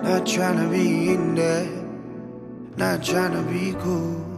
Not trying to be in there, not trying to be cool.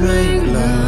make love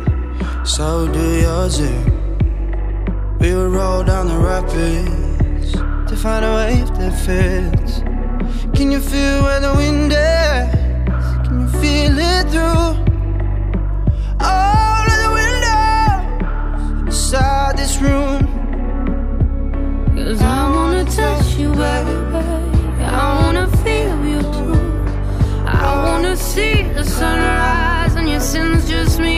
so do yours. eh? We will roll down the rapids to find a wave that fits. Can you feel where the wind is? Can you feel it through all of the windows inside this room? Cause I wanna touch you, baby. I wanna feel you too. I wanna see the sunrise and your sins just me